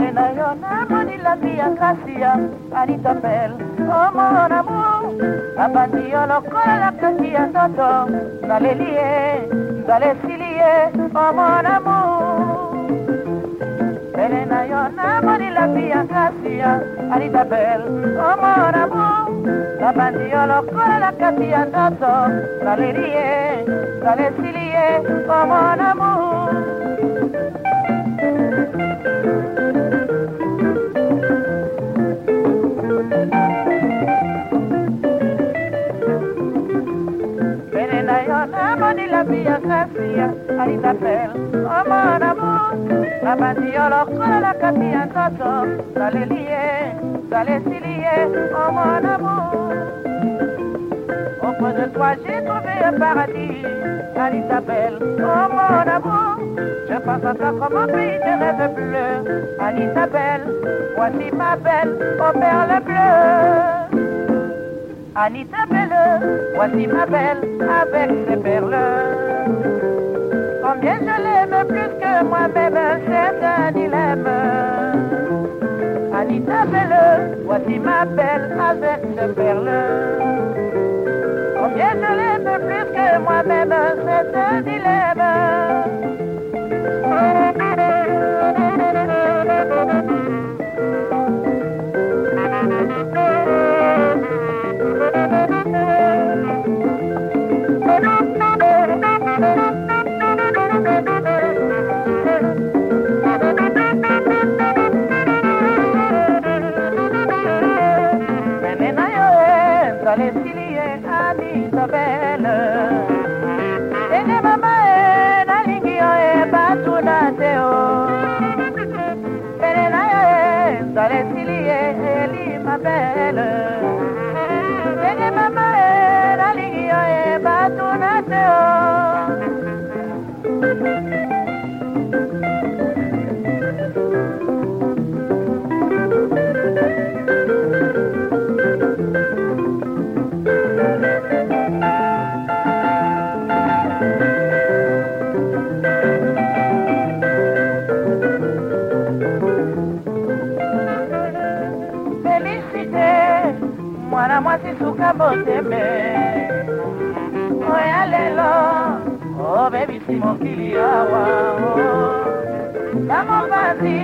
manena yo namoni langi ya kasi ya anitopel omonamu babandi yo lokola lapaki ya nzoto naleli ye nzala esili ye omonamu pene na yo namoni langi ya kasi ya anitopel omonamu babandi yo lokola lapaki ya nzoto naleli namoni la vie Gracia, Anita Bell, oh mon amour, abandi lokola la kati ya ndoto, nalelie, nzalesilie, oh mon amour. Auprès de toi, j'ai trouvé un paradis. Bell, oh mon amour. Je pense à toi comme un pays de rêves bleus. Anita Bell, voici ma belle, aux perles bleues. Anita voici ma belle, avec ses perles. Combien je l'aime plus que moi-même, c'est un dilemme. Anita Belle, voici ma belle, avec ses perles. Combien je l'aime plus que moi-même, c'est un dilemme. palesilie amisabele ndenge mama e nalingi yo e batuna te o pene na yo e nzala esili e eli Félicité, mwana mwasi suka moteme oya lelo obebisi mokili awa na mopanzi